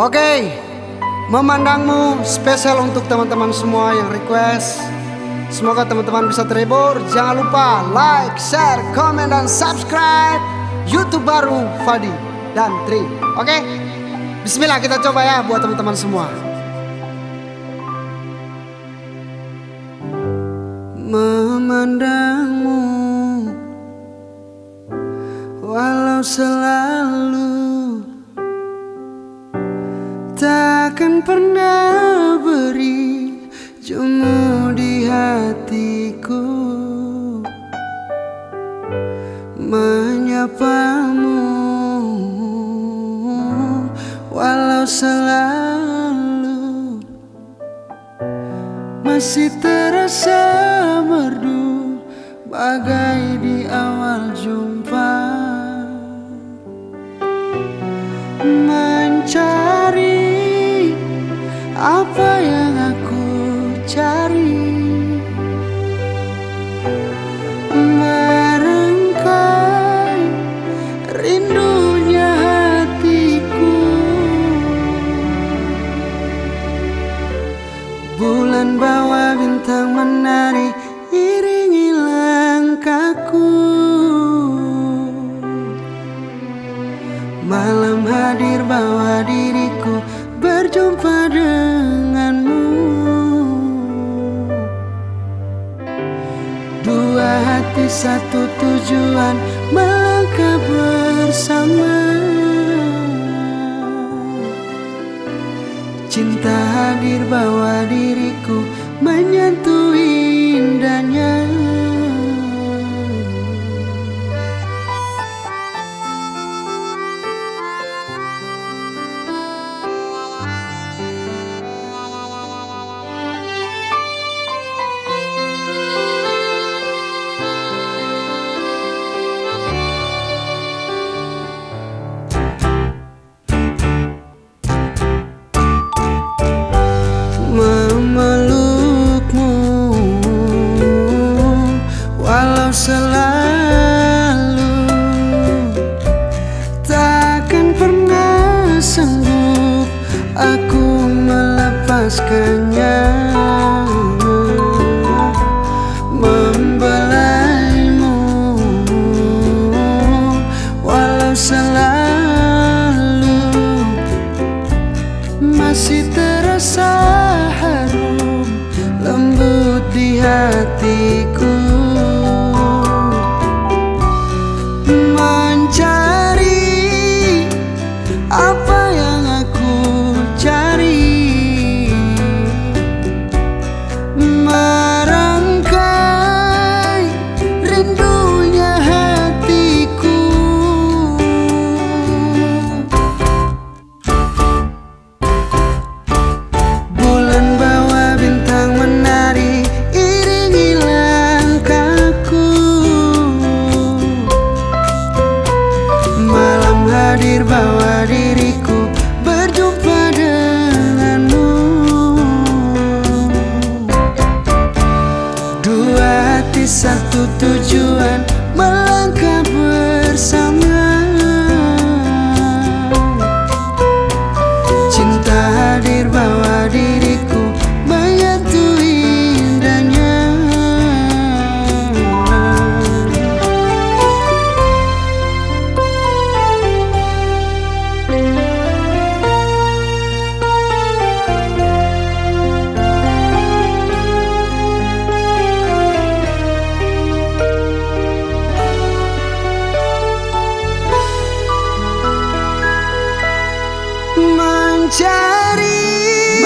Oke, memandangmu spesial untuk teman-teman semua yang request. Semoga teman-teman bisa terhibur. Jangan lupa like, share, komen, dan subscribe YouTube baru Fadi dan Tri. Oke, Bismillah kita coba ya buat teman-teman semua. Memandangmu walau selalu takkan pernah beri jemu di hatiku. Menyapamu? Walau selalu masih terasa merdu bagai di awal jumpa satu tujuan melangkah bersama. Cinta hadir bawa diriku menyentuh indahnya selalu takkan pernah sanggup aku melepaskannya hadir bawa diriku berjumpa denganmu. Dua hati satu tujuan mencari,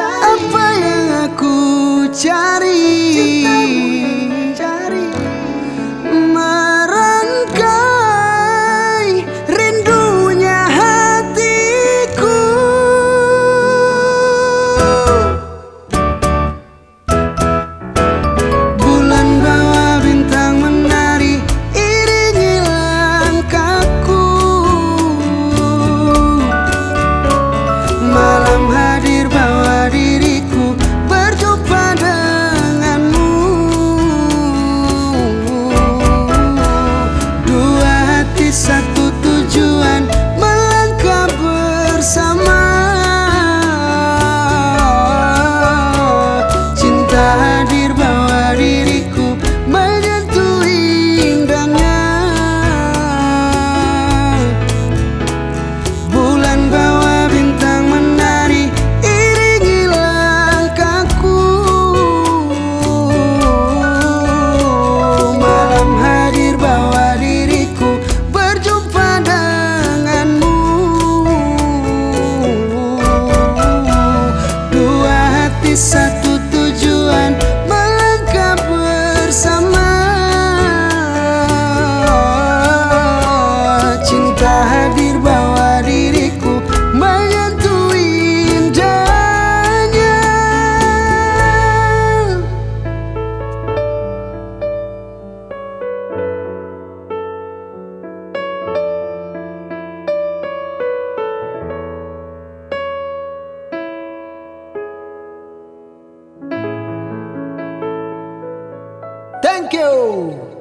apa yang aku cari? Merangkai Thank you.